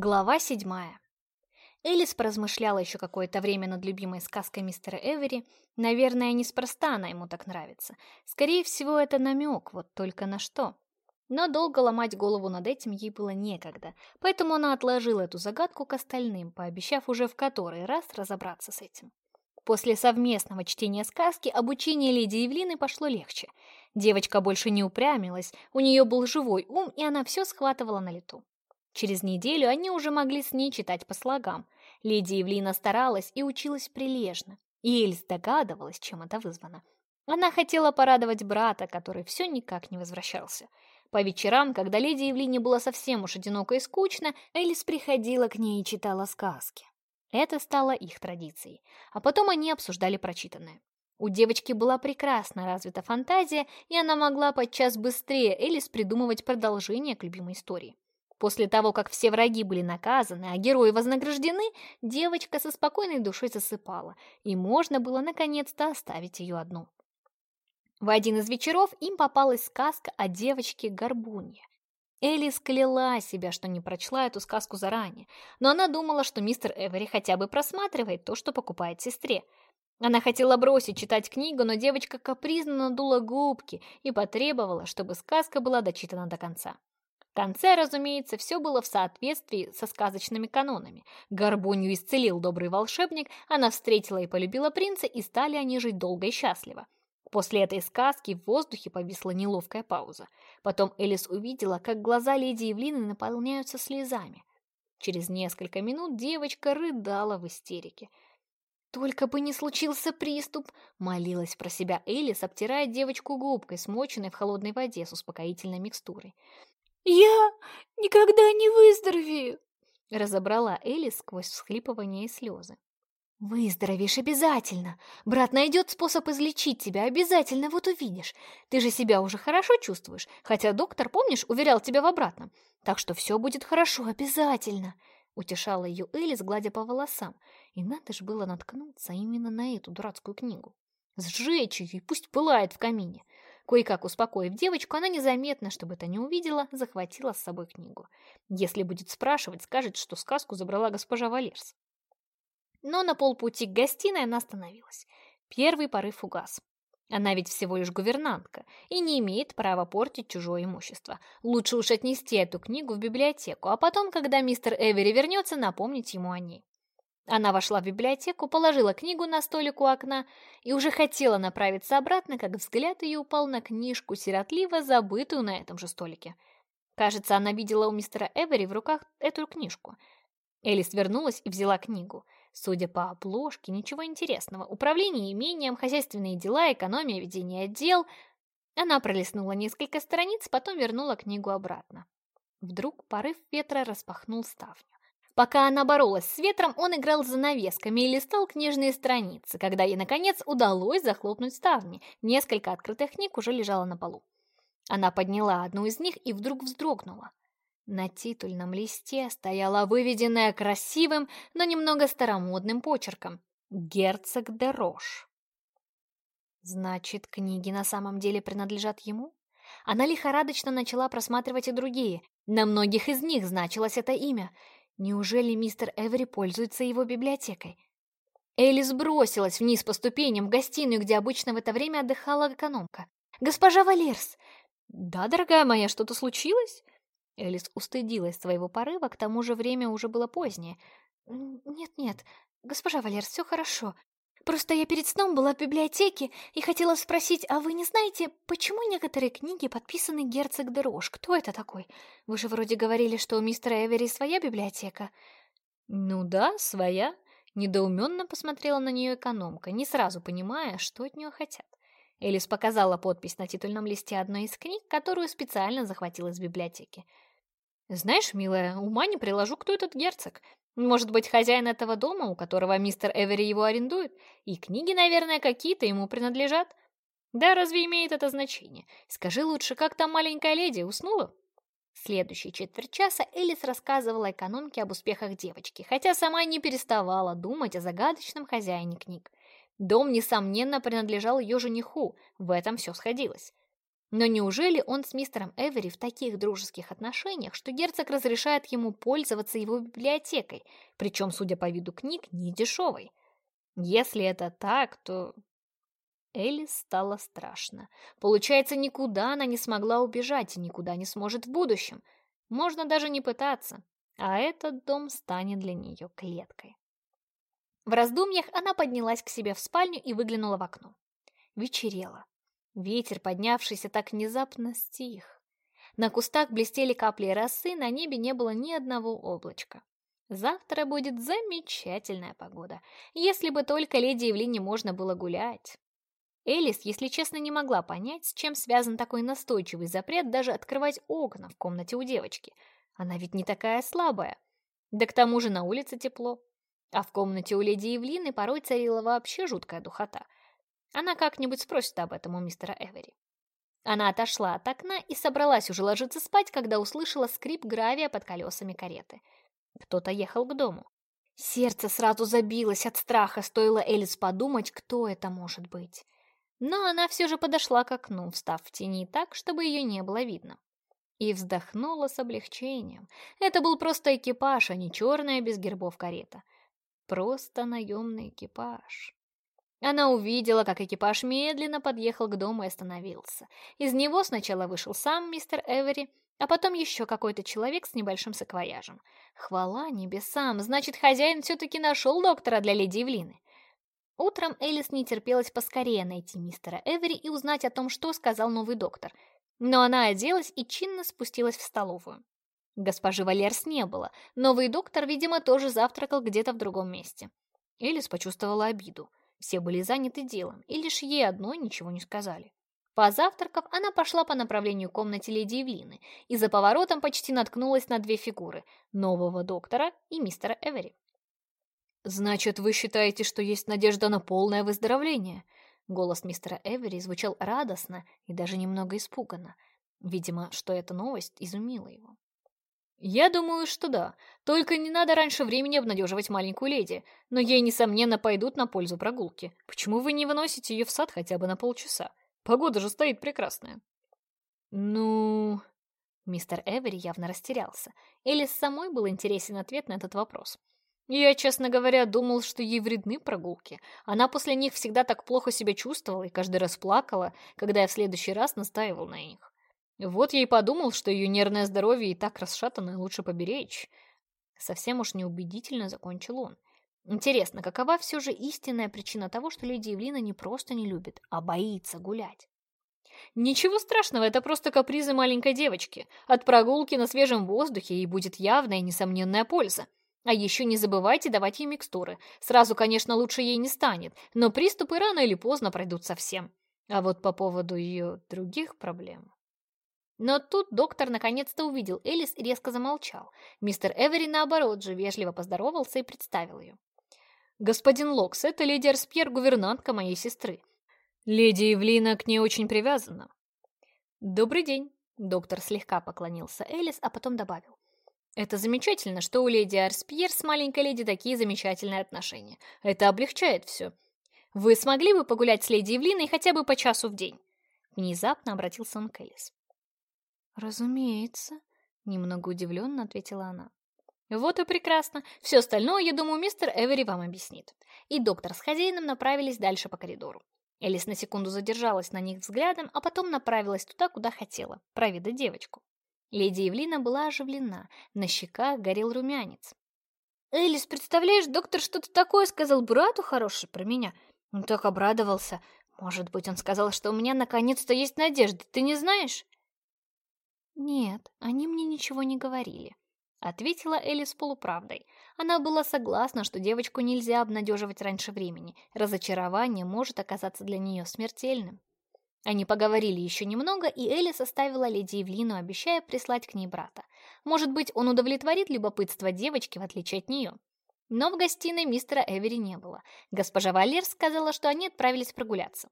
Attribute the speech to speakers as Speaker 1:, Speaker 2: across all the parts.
Speaker 1: Глава седьмая. Элис поразмышляла еще какое-то время над любимой сказкой мистера Эвери. Наверное, неспроста она ему так нравится. Скорее всего, это намек, вот только на что. Но долго ломать голову над этим ей было некогда, поэтому она отложила эту загадку к остальным, пообещав уже в который раз разобраться с этим. После совместного чтения сказки обучение леди Евлины пошло легче. Девочка больше не упрямилась, у нее был живой ум, и она все схватывала на лету. Через неделю они уже могли с ней читать по слогам. Леди Евлина старалась и училась прилежно. И Эльс догадывалась, чем это вызвано. Она хотела порадовать брата, который все никак не возвращался. По вечерам, когда леди Евлине было совсем уж одиноко и скучно, Элис приходила к ней и читала сказки. Это стало их традицией. А потом они обсуждали прочитанное. У девочки была прекрасно развита фантазия, и она могла подчас быстрее Элис придумывать продолжение к любимой истории. После того, как все враги были наказаны, а герои вознаграждены, девочка со спокойной душой засыпала, и можно было наконец-то оставить ее одну. В один из вечеров им попалась сказка о девочке-горбунье. Элис кляла себя, что не прочла эту сказку заранее, но она думала, что мистер Эвери хотя бы просматривает то, что покупает сестре. Она хотела бросить читать книгу, но девочка капризно надула губки и потребовала, чтобы сказка была дочитана до конца конце, разумеется, все было в соответствии со сказочными канонами. Горбунью исцелил добрый волшебник, она встретила и полюбила принца, и стали они жить долго и счастливо. После этой сказки в воздухе повисла неловкая пауза. Потом Элис увидела, как глаза леди Евлины наполняются слезами. Через несколько минут девочка рыдала в истерике. «Только бы не случился приступ!» — молилась про себя Элис, обтирая девочку губкой, смоченной в холодной воде с успокоительной микстурой.
Speaker 2: «Я никогда не выздоровею!»
Speaker 1: Разобрала Элли сквозь всхлипывание и слезы.
Speaker 2: «Выздоровеешь обязательно! Брат найдет способ излечить тебя, обязательно, вот увидишь. Ты же себя уже хорошо чувствуешь, хотя доктор, помнишь, уверял тебя в обратном. Так что все будет хорошо, обязательно!» Утешала ее Элис, гладя по волосам. И надо же было наткнуться именно на эту дурацкую книгу. Сжечь ее и пусть пылает в камине. Кое-как успокоив девочку, она незаметно, чтобы это не увидела, захватила с собой книгу. Если будет спрашивать, скажет, что сказку забрала госпожа Валерс. Но на полпути к гостиной она остановилась. Первый порыв угас. Она ведь всего лишь гувернантка и не имеет права портить чужое имущество. Лучше уж отнести эту книгу в библиотеку, а потом, когда мистер Эвери вернется, напомнить ему о ней. Она вошла в библиотеку, положила книгу на столик у окна и уже хотела направиться обратно, как взгляд ее упал на книжку, сиротливо забытую на этом же столике. Кажется, она видела у мистера Эвери в руках эту книжку. Элис вернулась и взяла книгу. Судя по обложке, ничего интересного. Управление имением, хозяйственные дела, экономия ведения дел. Она пролистнула несколько страниц, потом вернула книгу обратно. Вдруг порыв ветра распахнул ставню. Пока она боролась с ветром, он играл с занавесками и листал книжные страницы, когда ей, наконец, удалось захлопнуть ставни. Несколько открытых книг уже лежало на полу. Она подняла одну из них и вдруг вздрогнула. На титульном листе стояла выведенная красивым, но немного старомодным почерком «Герцог де Рош». Значит, книги на самом деле принадлежат ему? Она лихорадочно начала просматривать и другие. На многих из них значилось это имя — Неужели мистер Эвери пользуется его библиотекой? Элис бросилась вниз по ступеням в гостиную, где обычно в это время отдыхала экономка. «Госпожа Валерс!» «Да, дорогая моя, что-то случилось?» Элис устыдилась своего порыва, к тому же время уже было позднее. «Нет-нет, госпожа Валерс, все хорошо. Просто я перед сном была в библиотеке и хотела спросить, а вы не знаете, почему некоторые книги подписаны герцог Дерош? Кто это такой? Вы же вроде говорили, что у мистера Эвери своя библиотека.
Speaker 1: Ну да, своя. Недоуменно посмотрела на нее экономка, не сразу понимая, что от нее хотят. Элис показала подпись на титульном листе одной из книг, которую специально захватила из библиотеки. «Знаешь, милая, ума не приложу, кто этот герцог. Может быть, хозяин этого дома, у которого мистер Эвери его арендует? И книги, наверное, какие-то ему принадлежат. Да, разве имеет это значение? Скажи лучше, как там маленькая леди уснула? Следующие четверть часа Элис рассказывала экономке об успехах девочки, хотя сама не переставала думать о загадочном хозяине книг. Дом, несомненно, принадлежал ее жениху, в этом все сходилось. Но неужели он с мистером Эвери в таких дружеских отношениях, что герцог разрешает ему пользоваться его библиотекой, причем, судя по виду книг, не дешевой? Если это так, то... Элис стало страшно. Получается, никуда она не смогла убежать и никуда не сможет в будущем. Можно даже не пытаться, а этот дом станет для нее клеткой. В раздумьях она поднялась к себе в спальню и выглянула в окно. Вечерело. Ветер, поднявшийся так внезапно, стих. На кустах блестели капли росы, на небе не было ни одного облачка. Завтра будет замечательная погода, если бы только леди Евлине можно было гулять. Элис, если честно, не могла понять, с чем связан такой настойчивый запрет даже открывать окна в комнате у девочки. Она ведь не такая слабая. Да к тому же на улице тепло. А в комнате у леди Евлины порой царила вообще жуткая духота – она как-нибудь спросит об этом у мистера Эвери. Она отошла от окна и собралась уже ложиться спать, когда услышала скрип гравия под колесами кареты. Кто-то ехал к дому. Сердце сразу забилось от страха, стоило Элис подумать, кто это может быть. Но она все же подошла к окну, встав в тени так, чтобы ее не было видно. И вздохнула с облегчением. Это был просто экипаж, а не черная без гербов карета. Просто наемный экипаж. Она увидела, как экипаж медленно подъехал к дому и остановился. Из него сначала вышел сам мистер Эвери, а потом еще какой-то человек с небольшим саквояжем. Хвала небесам, значит, хозяин все-таки нашел доктора для леди Евлины. Утром Элис не терпелась поскорее найти мистера Эвери и узнать о том, что сказал новый доктор. Но она оделась и чинно спустилась в столовую. Госпожи Валерс не было. Новый доктор, видимо, тоже завтракал где-то в другом месте. Элис почувствовала обиду. Все были заняты делом, и лишь ей одной ничего не сказали. Позавтракав, она пошла по направлению комнате леди Евлины и за поворотом почти наткнулась на две фигуры – нового доктора и мистера Эвери. «Значит, вы считаете, что есть надежда на полное выздоровление?» Голос мистера Эвери звучал радостно и даже немного испуганно. Видимо, что эта новость изумила его. «Я думаю, что да. Только не надо раньше времени обнадеживать маленькую леди. Но ей, несомненно, пойдут на пользу прогулки. Почему вы не выносите ее в сад хотя бы на полчаса? Погода же стоит прекрасная». «Ну...» Мистер Эвери явно растерялся. Элис самой был интересен ответ на этот вопрос. Я, честно говоря, думал, что ей вредны прогулки. Она после них всегда так плохо себя чувствовала и каждый раз плакала, когда я в следующий раз настаивал на них. Вот я и подумал, что ее нервное здоровье и так расшатано, лучше поберечь. Совсем уж неубедительно закончил он. Интересно, какова все же истинная причина того, что леди Евлина не просто не любит, а боится гулять? Ничего страшного, это просто капризы маленькой девочки. От прогулки на свежем воздухе ей будет явная и несомненная польза. А еще не забывайте давать ей микстуры. Сразу, конечно, лучше ей не станет, но приступы рано или поздно пройдут совсем. А вот по поводу ее других проблем... Но тут доктор наконец-то увидел Элис и резко замолчал. Мистер Эвери, наоборот же, вежливо поздоровался и представил ее. «Господин Локс, это леди Арспьер, гувернантка моей сестры. Леди Евлина к ней очень привязана». «Добрый день», — доктор слегка поклонился Элис, а потом добавил. «Это замечательно, что у леди Арспьер с маленькой леди такие замечательные отношения. Это облегчает все. Вы смогли бы погулять с леди Евлиной хотя бы по часу в день?» Внезапно обратился он к Элис.
Speaker 2: «Разумеется», — немного удивленно ответила она.
Speaker 1: «Вот и прекрасно. Все остальное, я думаю, мистер Эвери вам объяснит». И доктор с хозяином направились дальше по коридору. Элис на секунду задержалась на них взглядом, а потом направилась туда, куда хотела, проведать девочку. Леди Евлина была оживлена, на щеках горел румянец. «Элис, представляешь, доктор что-то такое сказал брату хорошее про меня. Он так обрадовался. Может быть, он сказал, что у меня наконец-то есть надежда, ты не знаешь?»
Speaker 2: «Нет, они мне ничего не говорили», — ответила Элис полуправдой.
Speaker 1: Она была согласна, что девочку нельзя обнадеживать раньше времени. Разочарование может оказаться для нее смертельным. Они поговорили еще немного, и Элис оставила леди Евлину, обещая прислать к ней брата. Может быть, он удовлетворит любопытство девочки, в отличие от нее. Но в гостиной мистера Эвери не было. Госпожа Валер сказала, что они отправились прогуляться.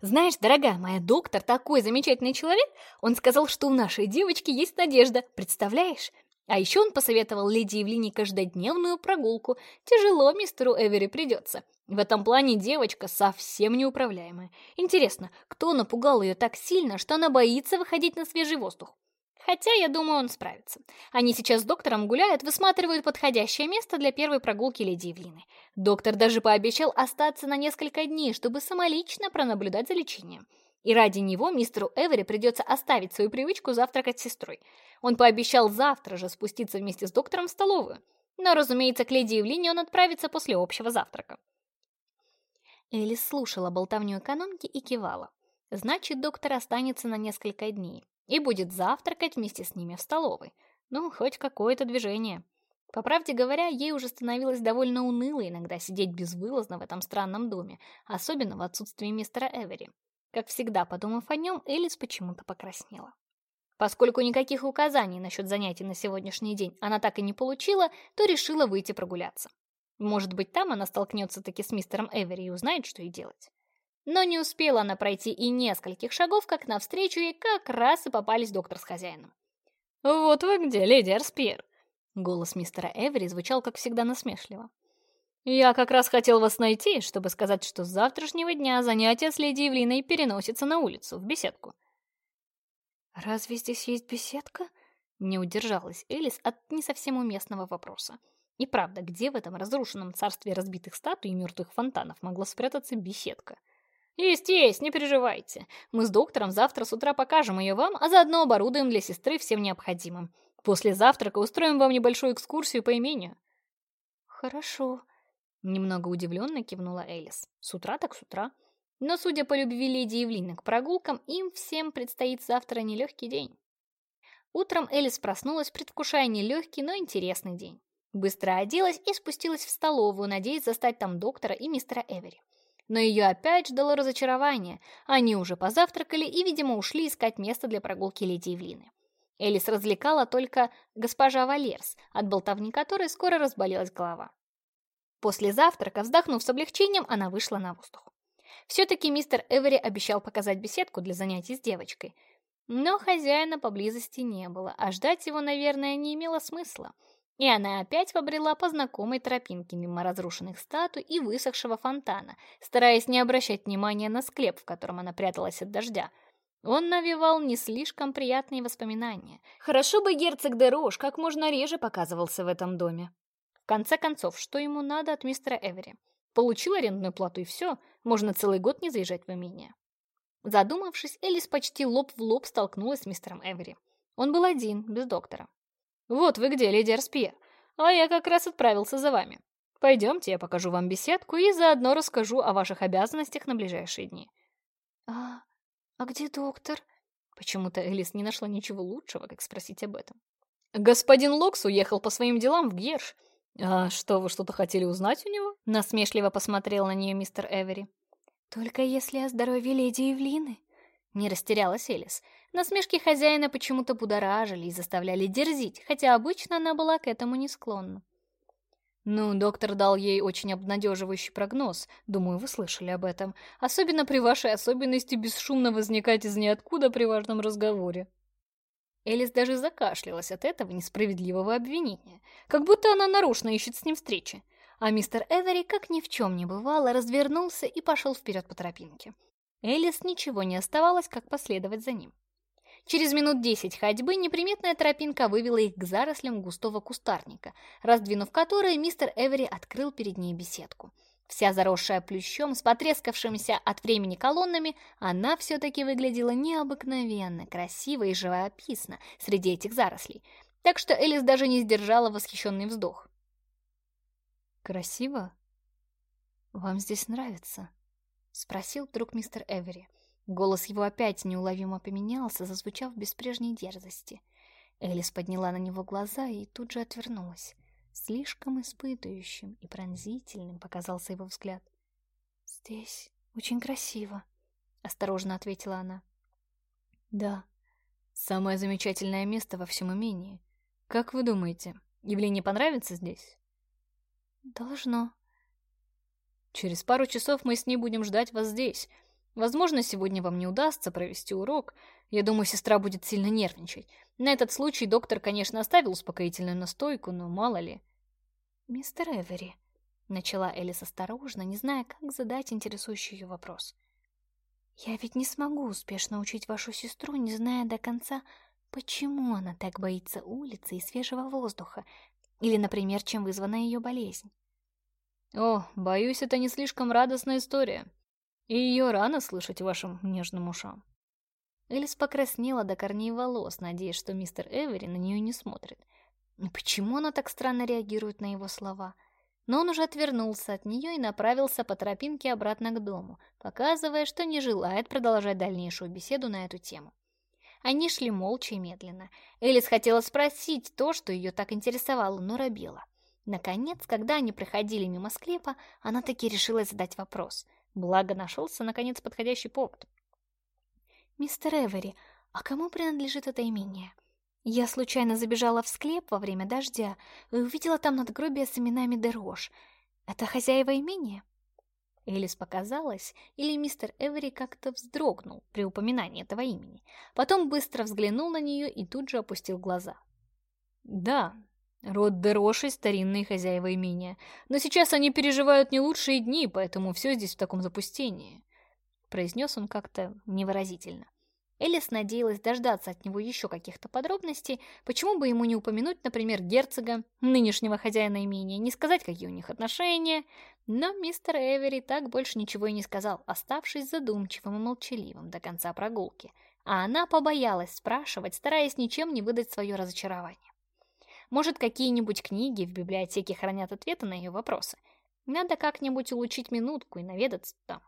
Speaker 1: Знаешь, дорогая моя, доктор такой замечательный человек. Он сказал, что у нашей девочки есть надежда. Представляешь? А еще он посоветовал леди Евлине каждодневную прогулку. Тяжело мистеру Эвери придется. В этом плане девочка совсем неуправляемая. Интересно, кто напугал ее так сильно, что она боится выходить на свежий воздух? Хотя, я думаю, он справится. Они сейчас с доктором гуляют, высматривают подходящее место для первой прогулки леди Евлины. Доктор даже пообещал остаться на несколько дней, чтобы самолично пронаблюдать за лечением. И ради него мистеру Эвери придется оставить свою привычку завтракать с сестрой. Он пообещал завтра же спуститься вместе с доктором в столовую. Но, разумеется, к леди Евлине он отправится после общего завтрака. Элис слушала болтовню экономки и кивала. Значит, доктор останется на несколько дней и будет завтракать вместе с ними в столовой. Ну, хоть какое-то движение. По правде говоря, ей уже становилось довольно уныло иногда сидеть безвылазно в этом странном доме, особенно в отсутствии мистера Эвери. Как всегда, подумав о нем, Элис почему-то покраснела. Поскольку никаких указаний насчет занятий на сегодняшний день она так и не получила, то решила выйти прогуляться. Может быть, там она столкнется таки с мистером Эвери и узнает, что ей делать. Но не успела она пройти и нескольких шагов, как навстречу ей как раз и попались доктор с хозяином. «Вот вы где, леди Арспьер!» Голос мистера Эвери звучал, как всегда, насмешливо. «Я как раз хотел вас найти, чтобы сказать, что с завтрашнего дня занятия с леди Евлиной переносятся на улицу, в беседку».
Speaker 2: «Разве здесь есть беседка?»
Speaker 1: Не удержалась Элис от не совсем уместного вопроса. И правда, где в этом разрушенном царстве разбитых статуй и мертвых фонтанов могла спрятаться беседка? Есть, есть, не переживайте. Мы с доктором завтра с утра покажем ее вам, а заодно оборудуем для сестры всем необходимым. После завтрака устроим вам небольшую экскурсию по имению.
Speaker 2: Хорошо.
Speaker 1: Немного удивленно кивнула Элис. С утра так с утра. Но, судя по любви леди Евлины к прогулкам, им всем предстоит завтра нелегкий день. Утром Элис проснулась, предвкушая нелегкий, но интересный день. Быстро оделась и спустилась в столовую, надеясь застать там доктора и мистера Эвери. Но ее опять ждало разочарование. Они уже позавтракали и, видимо, ушли искать место для прогулки леди Евлины. Элис развлекала только госпожа Валерс, от болтовни которой скоро разболелась голова. После завтрака, вздохнув с облегчением, она вышла на воздух. Все-таки мистер Эвери обещал показать беседку для занятий с девочкой. Но хозяина поблизости не было, а ждать его, наверное, не имело смысла. И она опять побрела по знакомой тропинке мимо разрушенных статуй и высохшего фонтана, стараясь не обращать внимания на склеп, в котором она пряталась от дождя. Он навевал не слишком приятные воспоминания. Хорошо бы герцог де Рош как можно реже показывался в этом доме. В конце концов, что ему надо от мистера Эвери? Получил арендную плату и все, можно целый год не заезжать в имение. Задумавшись, Элис почти лоб в лоб столкнулась с мистером Эвери. Он был один, без доктора. «Вот вы где, леди Арспьер. А я как раз отправился за вами. Пойдемте, я покажу вам беседку и заодно расскажу о ваших обязанностях на ближайшие дни».
Speaker 2: «А, а где доктор?»
Speaker 1: Почему-то Элис не нашла ничего лучшего, как спросить об этом. «Господин Локс уехал по своим делам в Герш. А что, вы что-то хотели узнать у него?» Насмешливо посмотрел на нее мистер Эвери.
Speaker 2: «Только если о здоровье леди Евлины».
Speaker 1: Не растерялась Элис. Насмешки хозяина почему-то будоражили и заставляли дерзить, хотя обычно она была к этому не склонна. Ну, доктор дал ей очень обнадеживающий прогноз. Думаю, вы слышали об этом. Особенно при вашей особенности бесшумно возникать из ниоткуда при важном разговоре. Элис даже закашлялась от этого несправедливого обвинения, как будто она нарочно ищет с ним встречи. А мистер Эвери, как ни в чем не бывало, развернулся и пошел вперед по тропинке. Элис ничего не оставалось, как последовать за ним. Через минут десять ходьбы неприметная тропинка вывела их к зарослям густого кустарника, раздвинув которые, мистер Эвери открыл перед ней беседку. Вся заросшая плющом, с потрескавшимися от времени колоннами, она все-таки выглядела необыкновенно красиво и живописно среди этих зарослей, так что Элис даже не сдержала восхищенный вздох.
Speaker 2: «Красиво? Вам здесь нравится?» — спросил вдруг мистер Эвери. Голос его опять неуловимо поменялся, зазвучав без прежней дерзости. Элис подняла на него глаза и тут же отвернулась. Слишком испытывающим и пронзительным показался его взгляд. «Здесь очень красиво», — осторожно ответила она.
Speaker 1: «Да, самое замечательное место во всем имении. Как вы думаете, Евлине понравится здесь?»
Speaker 2: «Должно».
Speaker 1: «Через пару часов мы с ней будем ждать вас здесь», Возможно, сегодня вам не удастся провести урок. Я думаю, сестра будет сильно нервничать. На этот случай доктор, конечно, оставил успокоительную настойку, но мало ли.
Speaker 2: «Мистер Эвери»,
Speaker 1: Начала Элис осторожно, не зная, как задать интересующий ее вопрос.
Speaker 2: «Я ведь не смогу успешно учить вашу сестру, не зная до конца, почему она так боится улицы и свежего воздуха, или, например, чем вызвана ее болезнь».
Speaker 1: «О, боюсь, это не слишком радостная история, и ее рано слышать вашим нежным ушам». Элис покраснела до корней волос, надеясь, что мистер Эвери на нее не смотрит. И почему она так странно реагирует на его слова? Но он уже отвернулся от нее и направился по тропинке обратно к дому, показывая, что не желает продолжать дальнейшую беседу на эту тему. Они шли молча и медленно. Элис хотела спросить то, что ее так интересовало, но робела. Наконец, когда они проходили мимо склепа, она таки решила задать вопрос. Благо нашелся, наконец, подходящий повод.
Speaker 2: «Мистер Эвери, а кому принадлежит это имение?» Я случайно забежала в склеп во время дождя и увидела там надгробие с именами Дерош. Это хозяева имения?
Speaker 1: Элис показалось, или мистер Эвери как-то вздрогнул при упоминании этого имени. Потом быстро взглянул на нее и тут же опустил глаза. «Да, род Дероши — старинные хозяева имения, но сейчас они переживают не лучшие дни, поэтому все здесь в таком запустении», — произнес он как-то невыразительно. Элис надеялась дождаться от него еще каких-то подробностей, почему бы ему не упомянуть, например, герцога, нынешнего хозяина имения, не сказать, какие у них отношения. Но мистер Эвери так больше ничего и не сказал, оставшись задумчивым и молчаливым до конца прогулки. А она побоялась спрашивать, стараясь ничем не выдать свое разочарование. Может, какие-нибудь книги в библиотеке хранят ответы на ее вопросы? Надо как-нибудь улучшить минутку и наведаться там.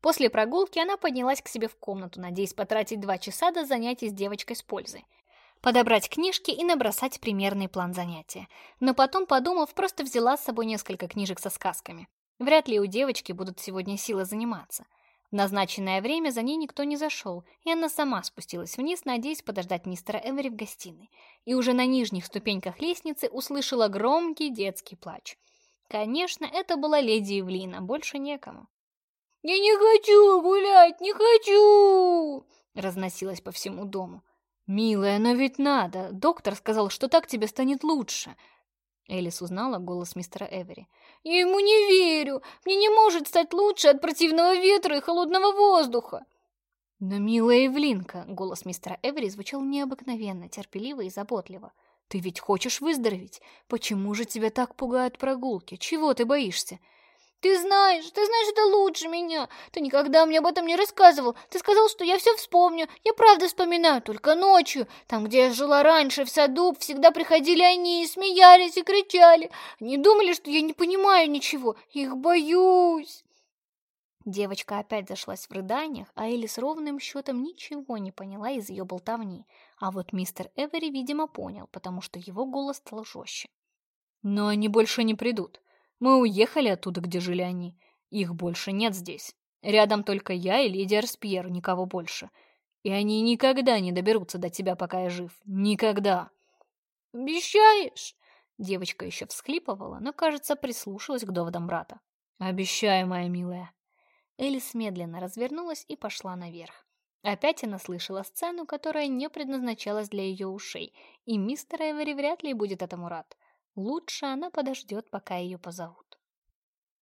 Speaker 1: После прогулки она поднялась к себе в комнату, надеясь потратить два часа до занятий с девочкой с пользой. Подобрать книжки и набросать примерный план занятия. Но потом, подумав, просто взяла с собой несколько книжек со сказками. Вряд ли у девочки будут сегодня силы заниматься. Назначенное время за ней никто не зашел, и она сама спустилась вниз, надеясь подождать мистера Эвери в гостиной. И уже на нижних ступеньках лестницы услышала громкий детский плач. Конечно, это была леди Евлина, больше некому. «Я не хочу гулять, не хочу!» разносилось по всему дому. «Милая, но ведь надо! Доктор сказал, что так тебе станет лучше!» Элис узнала голос мистера Эвери. «Я ему не верю! Мне не может стать лучше от противного ветра и холодного воздуха!» «Но, милая Эвлинка!» — голос мистера Эвери звучал необыкновенно, терпеливо и заботливо. «Ты ведь хочешь выздороветь? Почему же тебя так пугают прогулки? Чего ты боишься? Ты знаешь, ты знаешь это лучше меня. Ты никогда мне об этом не рассказывал. Ты сказал, что я все вспомню. Я правда вспоминаю, только ночью. Там, где я жила раньше, в саду, всегда приходили они и смеялись, и кричали. Они думали, что я не понимаю ничего. Их боюсь. Девочка опять зашлась в рыданиях, а Элис ровным счетом ничего не поняла из ее болтовни. А вот мистер Эвери, видимо, понял, потому что его голос стал жестче. «Но они больше не придут. Мы уехали оттуда, где жили они. Их больше нет здесь. Рядом только я и леди Арспьер, никого больше. И они никогда не доберутся до тебя, пока я жив. Никогда. Обещаешь? Девочка еще всхлипывала, но, кажется, прислушалась к доводам брата. Обещаю, моя милая. Элис медленно развернулась и пошла наверх. Опять она слышала сцену, которая не предназначалась для ее ушей, и мистер Эвери вряд ли будет этому рад. Лучше она подождет, пока ее позовут.